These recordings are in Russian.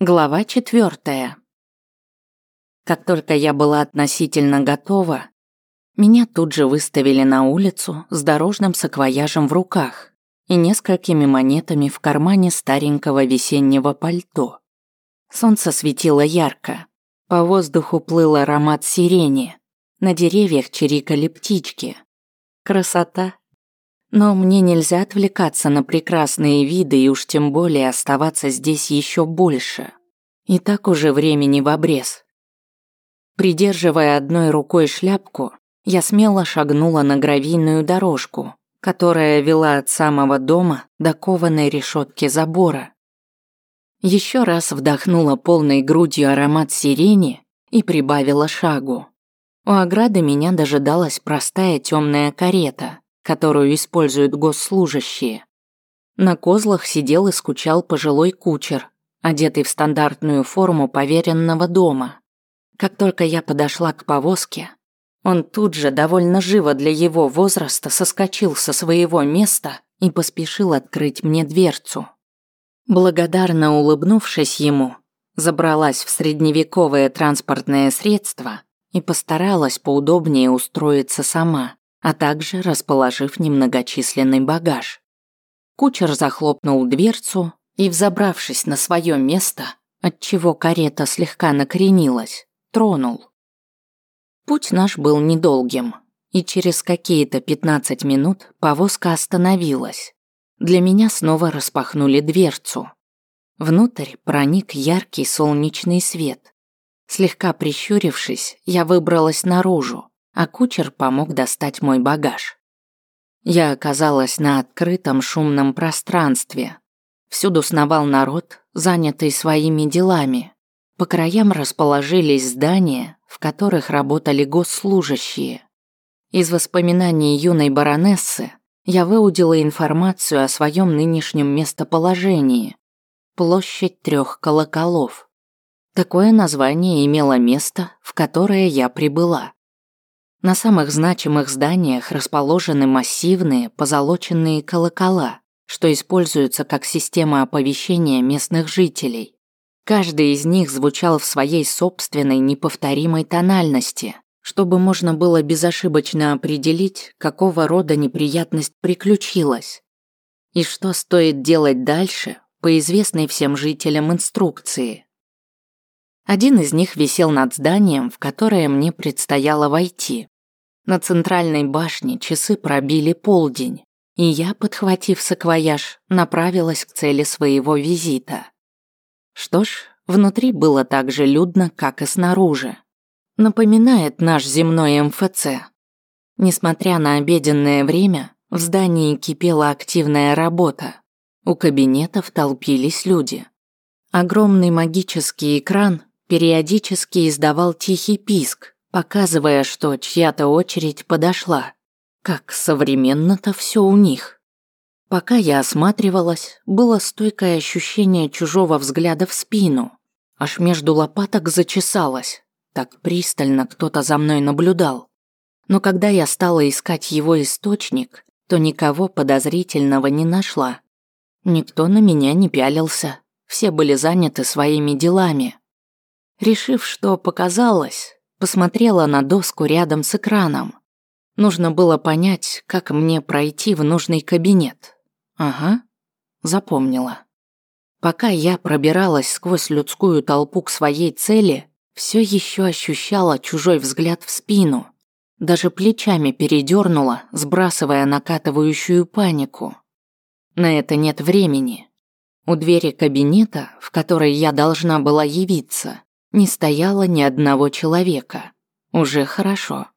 Глава четвертая. Как только я была относительно готова, меня тут же выставили на улицу с дорожным саквояжем в руках и несколькими монетами в кармане старенького весеннего пальто. Солнце светило ярко, по воздуху плыл аромат сирени, на деревьях чирикали птички. Красота. Но мне нельзя отвлекаться на прекрасные виды и уж тем более оставаться здесь еще больше. И так уже времени в обрез. Придерживая одной рукой шляпку, я смело шагнула на гравийную дорожку, которая вела от самого дома до кованой решетки забора. Еще раз вдохнула полной грудью аромат сирени и прибавила шагу. У ограды меня дожидалась простая темная карета, которую используют госслужащие. На козлах сидел и скучал пожилой кучер, одетый в стандартную форму поверенного дома. Как только я подошла к повозке, он тут же довольно живо для его возраста соскочил со своего места и поспешил открыть мне дверцу. Благодарно улыбнувшись ему, забралась в средневековое транспортное средство и постаралась поудобнее устроиться сама, а также расположив немногочисленный багаж. Кучер захлопнул дверцу и, взобравшись на свое место, отчего карета слегка накренилась, тронул. Путь наш был недолгим, и через какие-то 15 минут повозка остановилась. Для меня снова распахнули дверцу. Внутрь проник яркий солнечный свет. Слегка прищурившись, я выбралась наружу, а кучер помог достать мой багаж. Я оказалась на открытом шумном пространстве, Всюду сновал народ, занятый своими делами. По краям расположились здания, в которых работали госслужащие. Из воспоминаний юной баронессы я выудила информацию о своем нынешнем местоположении. Площадь трех колоколов. Такое название имело место, в которое я прибыла. На самых значимых зданиях расположены массивные позолоченные колокола, что используются как система оповещения местных жителей. Каждый из них звучал в своей собственной неповторимой тональности, чтобы можно было безошибочно определить, какого рода неприятность приключилась. И что стоит делать дальше, по известной всем жителям инструкции. Один из них висел над зданием, в которое мне предстояло войти. На центральной башне часы пробили полдень и я, подхватив саквояж, направилась к цели своего визита. Что ж, внутри было так же людно, как и снаружи. Напоминает наш земной МФЦ. Несмотря на обеденное время, в здании кипела активная работа. У кабинетов толпились люди. Огромный магический экран периодически издавал тихий писк, показывая, что чья-то очередь подошла. Как современно-то все у них. Пока я осматривалась, было стойкое ощущение чужого взгляда в спину. Аж между лопаток зачесалось. Так пристально кто-то за мной наблюдал. Но когда я стала искать его источник, то никого подозрительного не нашла. Никто на меня не пялился. Все были заняты своими делами. Решив, что показалось, посмотрела на доску рядом с экраном. Нужно было понять, как мне пройти в нужный кабинет. Ага, запомнила. Пока я пробиралась сквозь людскую толпу к своей цели, все еще ощущала чужой взгляд в спину. Даже плечами передернула, сбрасывая накатывающую панику. На это нет времени. У двери кабинета, в которой я должна была явиться, не стояло ни одного человека. Уже хорошо.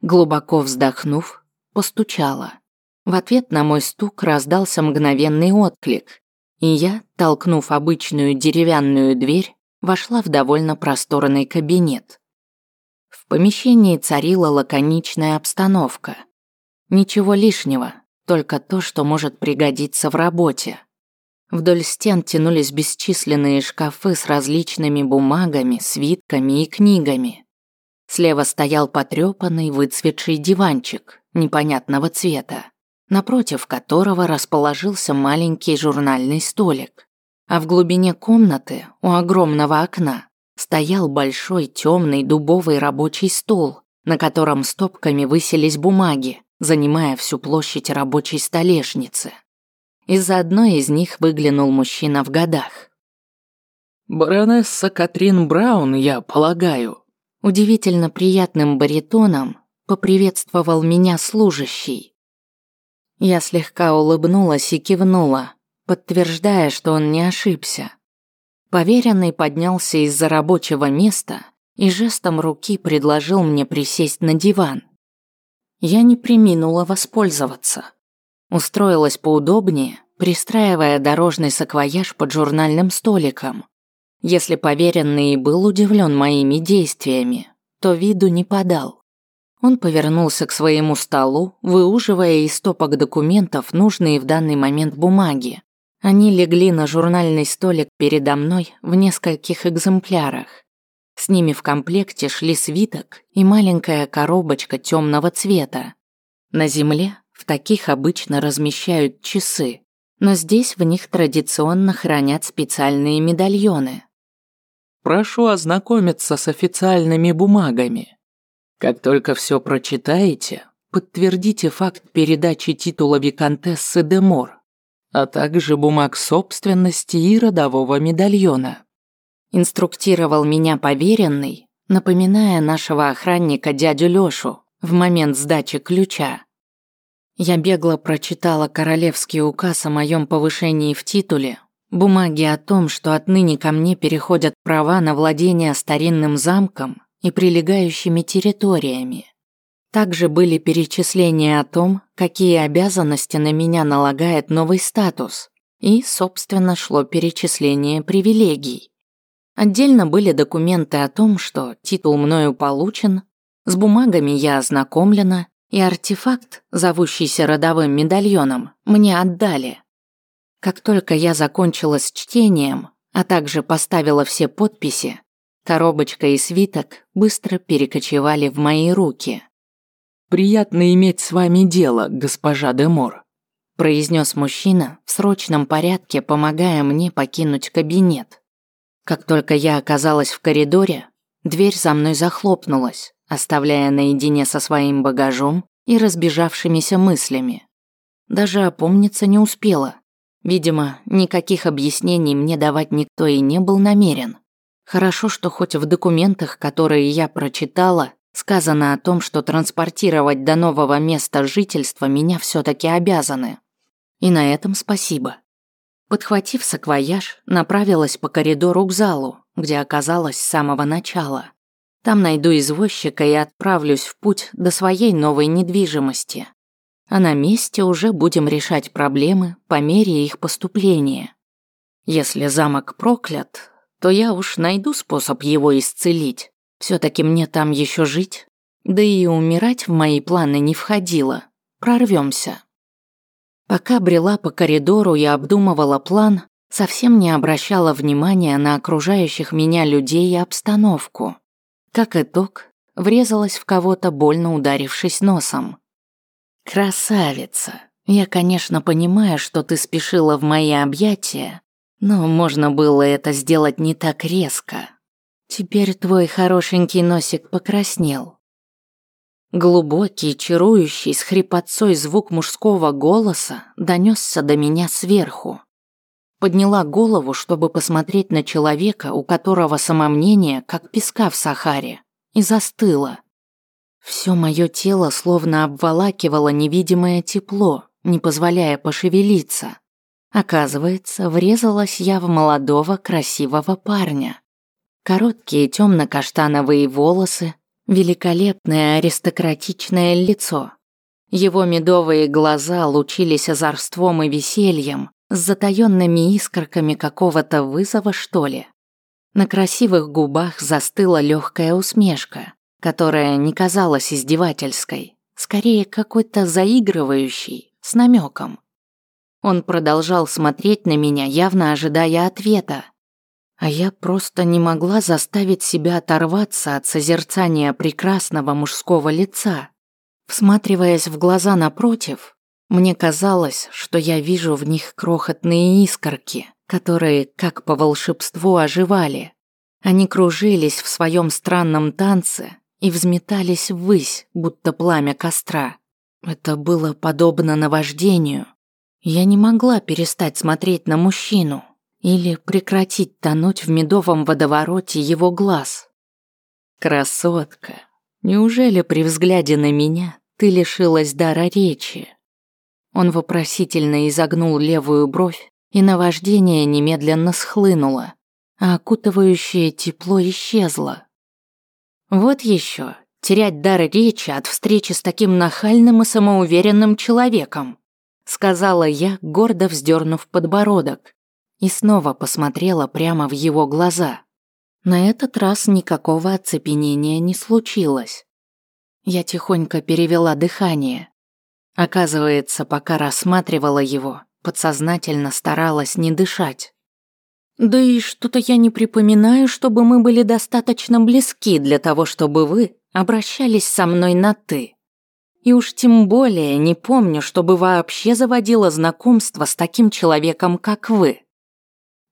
Глубоко вздохнув, постучала. В ответ на мой стук раздался мгновенный отклик, и я, толкнув обычную деревянную дверь, вошла в довольно просторный кабинет. В помещении царила лаконичная обстановка. Ничего лишнего, только то, что может пригодиться в работе. Вдоль стен тянулись бесчисленные шкафы с различными бумагами, свитками и книгами. Слева стоял потрёпанный выцветший диванчик непонятного цвета, напротив которого расположился маленький журнальный столик. а в глубине комнаты, у огромного окна, стоял большой темный дубовый рабочий стол, на котором стопками высились бумаги, занимая всю площадь рабочей столешницы. Из-за одной из них выглянул мужчина в годах. «Баронесса Катрин Браун, я полагаю». Удивительно приятным баритоном поприветствовал меня служащий. Я слегка улыбнулась и кивнула, подтверждая, что он не ошибся. Поверенный поднялся из-за рабочего места и жестом руки предложил мне присесть на диван. Я не приминула воспользоваться. Устроилась поудобнее, пристраивая дорожный саквояж под журнальным столиком. Если поверенный был удивлен моими действиями, то виду не подал. Он повернулся к своему столу, выуживая из стопок документов нужные в данный момент бумаги. Они легли на журнальный столик передо мной в нескольких экземплярах. С ними в комплекте шли свиток и маленькая коробочка темного цвета. На земле в таких обычно размещают часы, но здесь в них традиционно хранят специальные медальоны. Прошу ознакомиться с официальными бумагами. Как только все прочитаете, подтвердите факт передачи титула виконтессы де Мор а также бумаг собственности и родового медальона. Инструктировал меня поверенный, напоминая нашего охранника дядю Лёшу в момент сдачи ключа. Я бегло прочитала королевский указ о моем повышении в титуле, бумаги о том, что отныне ко мне переходят права на владение старинным замком и прилегающими территориями. Также были перечисления о том, какие обязанности на меня налагает новый статус, и, собственно, шло перечисление привилегий. Отдельно были документы о том, что титул мною получен, с бумагами я ознакомлена, и артефакт, зовущийся родовым медальоном, мне отдали. Как только я закончила с чтением, а также поставила все подписи, коробочка и свиток быстро перекочевали в мои руки. «Приятно иметь с вами дело, госпожа Демор», произнес мужчина в срочном порядке, помогая мне покинуть кабинет. Как только я оказалась в коридоре, дверь за мной захлопнулась, оставляя наедине со своим багажом и разбежавшимися мыслями. Даже опомниться не успела. Видимо, никаких объяснений мне давать никто и не был намерен. Хорошо, что хоть в документах, которые я прочитала, Сказано о том, что транспортировать до нового места жительства меня все таки обязаны. И на этом спасибо. Подхватив саквояж, направилась по коридору к залу, где оказалась с самого начала. Там найду извозчика и отправлюсь в путь до своей новой недвижимости. А на месте уже будем решать проблемы по мере их поступления. Если замок проклят, то я уж найду способ его исцелить. Все-таки мне там еще жить. Да и умирать в мои планы не входило. Прорвемся. Пока брела по коридору и обдумывала план, совсем не обращала внимания на окружающих меня людей и обстановку. Как итог, врезалась в кого-то, больно ударившись носом. «Красавица! Я, конечно, понимаю, что ты спешила в мои объятия, но можно было это сделать не так резко. Теперь твой хорошенький носик покраснел. Глубокий, чарующий, с хрипотцой звук мужского голоса донесся до меня сверху. Подняла голову, чтобы посмотреть на человека, у которого самомнение, как песка в Сахаре, и застыла. Все мое тело словно обволакивало невидимое тепло, не позволяя пошевелиться. Оказывается, врезалась я в молодого красивого парня. Короткие темно-каштановые волосы, великолепное аристократичное лицо. Его медовые глаза лучились озорством и весельем, с затаёнными искорками какого-то вызова, что ли. На красивых губах застыла легкая усмешка, которая не казалась издевательской, скорее какой-то заигрывающей, с намеком. Он продолжал смотреть на меня, явно ожидая ответа, а я просто не могла заставить себя оторваться от созерцания прекрасного мужского лица. Всматриваясь в глаза напротив, мне казалось, что я вижу в них крохотные искорки, которые, как по волшебству, оживали. Они кружились в своем странном танце и взметались ввысь, будто пламя костра. Это было подобно наваждению. Я не могла перестать смотреть на мужчину или прекратить тонуть в медовом водовороте его глаз. «Красотка, неужели при взгляде на меня ты лишилась дара речи?» Он вопросительно изогнул левую бровь, и наваждение немедленно схлынуло, а окутывающее тепло исчезло. Вот еще, терять дар речи от встречи с таким нахальным и самоуверенным человеком, сказала я, гордо вздернув подбородок, и снова посмотрела прямо в его глаза. На этот раз никакого оцепенения не случилось. Я тихонько перевела дыхание. Оказывается, пока рассматривала его, подсознательно старалась не дышать. Да и что-то я не припоминаю, чтобы мы были достаточно близки для того, чтобы вы обращались со мной на «ты». И уж тем более не помню, чтобы вообще заводила знакомство с таким человеком, как вы.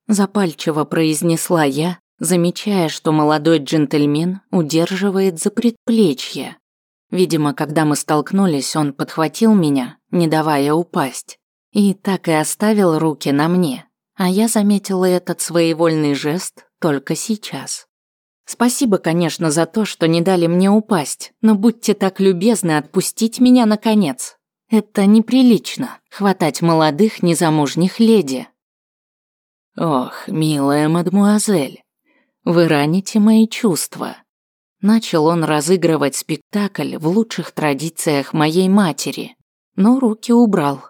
Запальчиво произнесла я, замечая, что молодой джентльмен удерживает за предплечье. Видимо, когда мы столкнулись, он подхватил меня, не давая упасть, и так и оставил руки на мне, а я заметила этот своевольный жест только сейчас. Спасибо, конечно, за то, что не дали мне упасть, но будьте так любезны отпустить меня наконец. Это неприлично хватать молодых незамужних леди. Ох, милая мадмуазель, вы раните мои чувства. Начал он разыгрывать спектакль в лучших традициях моей матери, но руки убрал.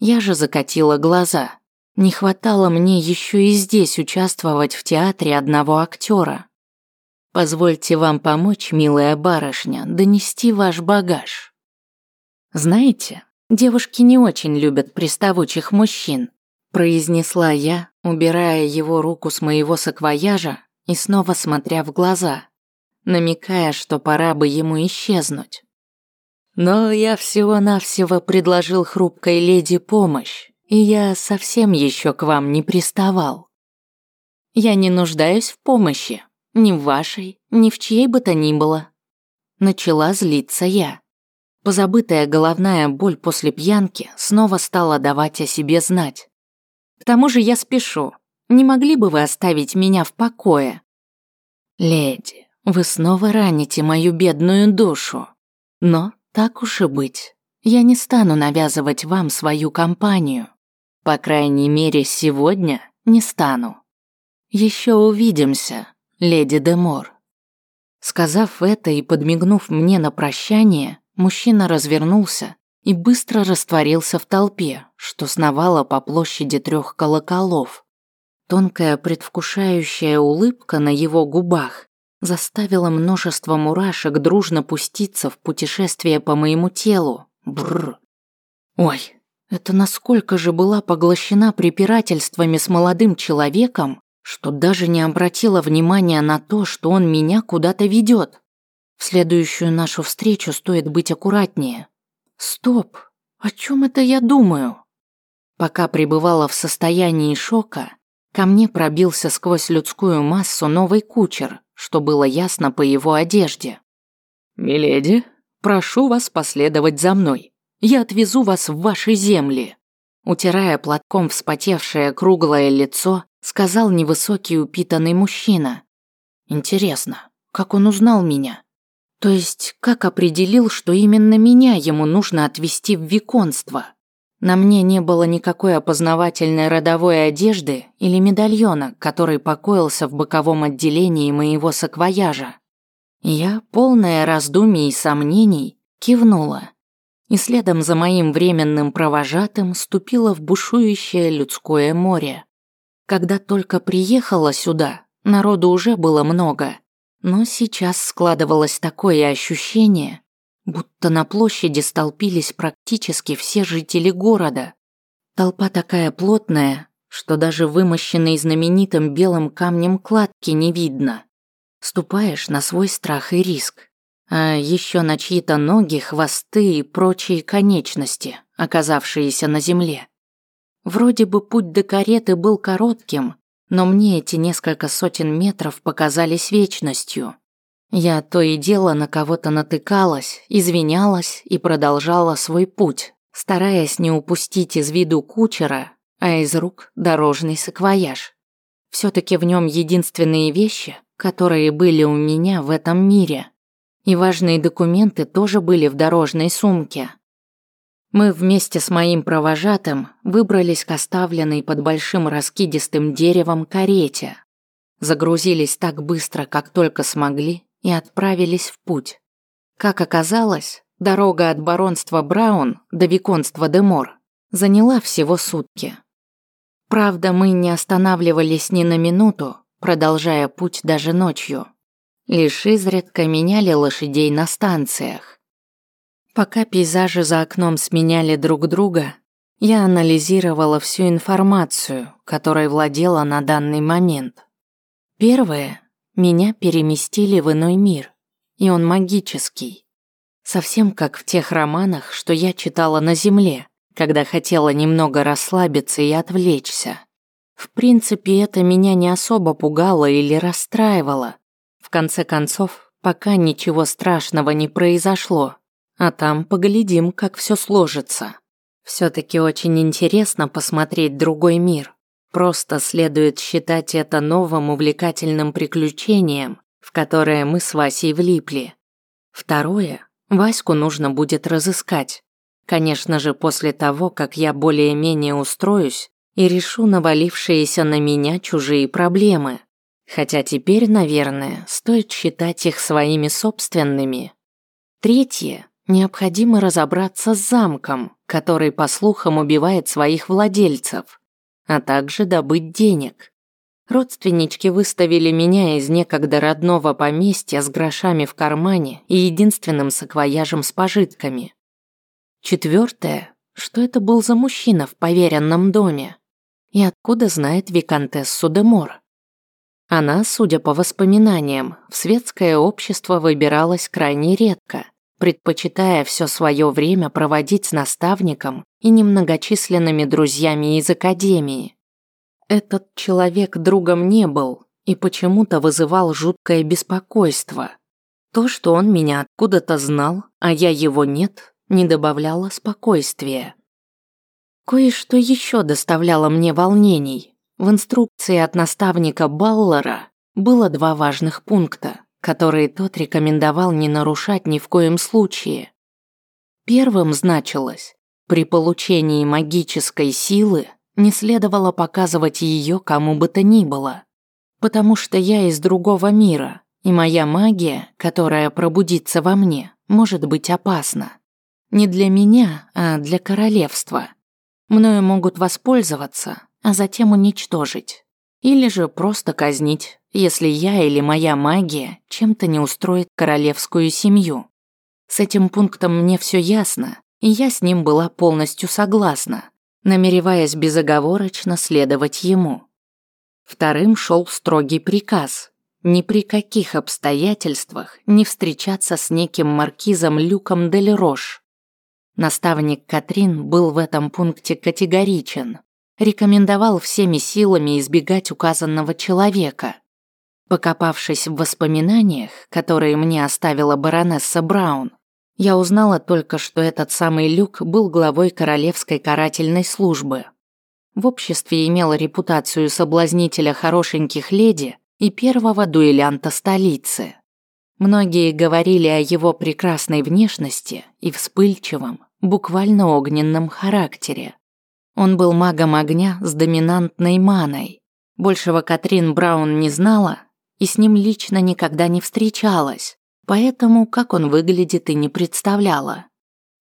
Я же закатила глаза. Не хватало мне еще и здесь участвовать в театре одного актера. Позвольте вам помочь, милая барышня, донести ваш багаж. Знаете, девушки не очень любят приставучих мужчин, произнесла я, убирая его руку с моего саквояжа и снова смотря в глаза намекая, что пора бы ему исчезнуть. Но я всего-навсего предложил хрупкой леди помощь, и я совсем еще к вам не приставал. Я не нуждаюсь в помощи, ни в вашей, ни в чьей бы то ни было. Начала злиться я. Позабытая головная боль после пьянки снова стала давать о себе знать. К тому же я спешу. Не могли бы вы оставить меня в покое? Леди, вы снова раните мою бедную душу. Но так уж и быть. Я не стану навязывать вам свою компанию. По крайней мере, сегодня не стану. Еще увидимся, леди Демор. Сказав это и подмигнув мне на прощание, мужчина развернулся и быстро растворился в толпе, что сновала по площади трех колоколов. Тонкая предвкушающая улыбка на его губах заставила множество мурашек дружно пуститься в путешествие по моему телу. Бррр. Ой, это насколько же была поглощена препирательствами с молодым человеком, что даже не обратила внимания на то, что он меня куда-то ведет. В следующую нашу встречу стоит быть аккуратнее. Стоп, о чем это я думаю? Пока пребывала в состоянии шока, ко мне пробился сквозь людскую массу новый кучер, что было ясно по его одежде. «Миледи, прошу вас последовать за мной. Я отвезу вас в ваши земли». Утирая платком вспотевшее круглое лицо, сказал невысокий упитанный мужчина. «Интересно, как он узнал меня? То есть, как определил, что именно меня ему нужно отвезти в виконство?» На мне не было никакой опознавательной родовой одежды или медальона, который покоился в боковом отделении моего саквояжа. Я, полная раздумий и сомнений, кивнула. И следом за моим временным провожатым ступила в бушующее людское море. Когда только приехала сюда, народу уже было много, но сейчас складывалось такое ощущение, будто на площади столпились практически все жители города. Толпа такая плотная, что даже вымощенной знаменитым белым камнем кладки не видно. Ступаешь на свой страх и риск. А еще на чьи-то ноги, хвосты и прочие конечности, оказавшиеся на земле. Вроде бы путь до кареты был коротким, но мне эти несколько сотен метров показались вечностью. Я то и дело на кого-то натыкалась, извинялась и продолжала свой путь, стараясь не упустить из виду кучера, а из рук дорожный саквояж. все таки в нем единственные вещи, которые были у меня в этом мире. И важные документы тоже были в дорожной сумке. Мы вместе с моим провожатым выбрались к оставленной под большим раскидистым деревом карете. Загрузились так быстро, как только смогли, и отправились в путь. Как оказалось, дорога от баронства Браун до виконства Демор заняла всего сутки. Правда, мы не останавливались ни на минуту, продолжая путь даже ночью. Лишь изредка меняли лошадей на станциях. Пока пейзажи за окном сменяли друг друга, я анализировала всю информацию, которой владела на данный момент. Первое. Меня переместили в иной мир, и он магический. Совсем как в тех романах, что я читала на Земле, когда хотела немного расслабиться и отвлечься. В принципе, это меня не особо пугало или расстраивало. В конце концов, пока ничего страшного не произошло, а там поглядим, как все сложится. Все-таки очень интересно посмотреть другой мир. Просто следует считать это новым увлекательным приключением, в которое мы с Васей влипли. Второе, Ваську нужно будет разыскать. Конечно же, после того, как я более-менее устроюсь и решу навалившиеся на меня чужие проблемы. Хотя теперь, наверное, стоит считать их своими собственными. Третье. Необходимо разобраться с замком, который, по слухам, убивает своих владельцев, а также добыть денег. Родственнички выставили меня из некогда родного поместья с грошами в кармане и единственным саквояжем с пожитками. Четвертое. Что это был за мужчина в поверенном доме? И откуда знает Викантессу де Мор? Она, судя по воспоминаниям, в светское общество выбиралась крайне редко – предпочитая все свое время проводить с наставником и немногочисленными друзьями из академии. Этот человек другом не был и почему-то вызывал жуткое беспокойство. То, что он меня откуда-то знал, а я его нет, не добавляло спокойствия. Кое-что еще доставляло мне волнений. В инструкции от наставника Баллера было два важных пункта которые тот рекомендовал не нарушать ни в коем случае. Первым значилось, при получении магической силы не следовало показывать ее кому бы то ни было, потому что я из другого мира, и моя магия, которая пробудится во мне, может быть опасна. Не для меня, а для королевства. Мною могут воспользоваться, а затем уничтожить. Или же просто казнить, если я или моя магия чем-то не устроит королевскую семью. С этим пунктом мне все ясно, и я с ним была полностью согласна, намереваясь безоговорочно следовать ему. Вторым шел строгий приказ ни при каких обстоятельствах не встречаться с неким маркизом Люком Дель Рош. Наставник Катрин был в этом пункте категоричен рекомендовал всеми силами избегать указанного человека. Покопавшись в воспоминаниях, которые мне оставила баронесса Браун, я узнала только, что этот самый Люк был главой Королевской карательной службы. В обществе имел репутацию соблазнителя хорошеньких леди и первого дуэлянта столицы. Многие говорили о его прекрасной внешности и вспыльчивом, буквально огненном характере. Он был магом огня с доминантной маной. Большего Катрин Браун не знала и с ним лично никогда не встречалась, поэтому как он выглядит и не представляла.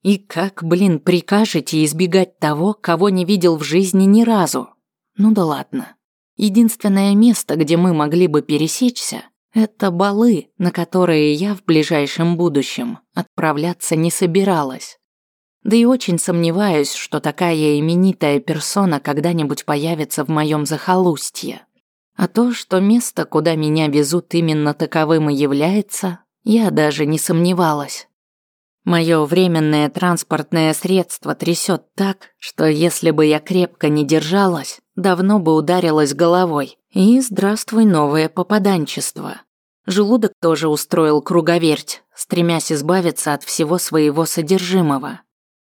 И как, блин, прикажете избегать того, кого не видел в жизни ни разу? Ну да ладно. Единственное место, где мы могли бы пересечься, это балы, на которые я в ближайшем будущем отправляться не собиралась. Да и очень сомневаюсь, что такая именитая персона когда-нибудь появится в моем захолустье. А то, что место, куда меня везут именно таковым и является, я даже не сомневалась. Мое временное транспортное средство трясет так, что если бы я крепко не держалась, давно бы ударилась головой. И здравствуй, новое попаданчество. Желудок тоже устроил круговерть, стремясь избавиться от всего своего содержимого.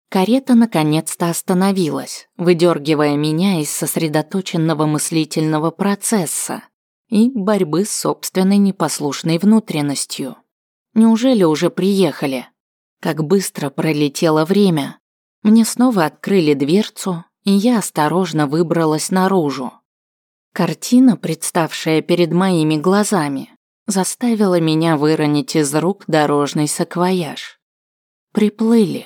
Карета наконец-то остановилась, выдергивая меня из сосредоточенного мыслительного процесса и борьбы с собственной непослушной внутренностью. Неужели уже приехали? Как быстро пролетело время. Мне снова открыли дверцу, и я осторожно выбралась наружу. Картина, представшая перед моими глазами, заставила меня выронить из рук дорожный саквояж. Приплыли.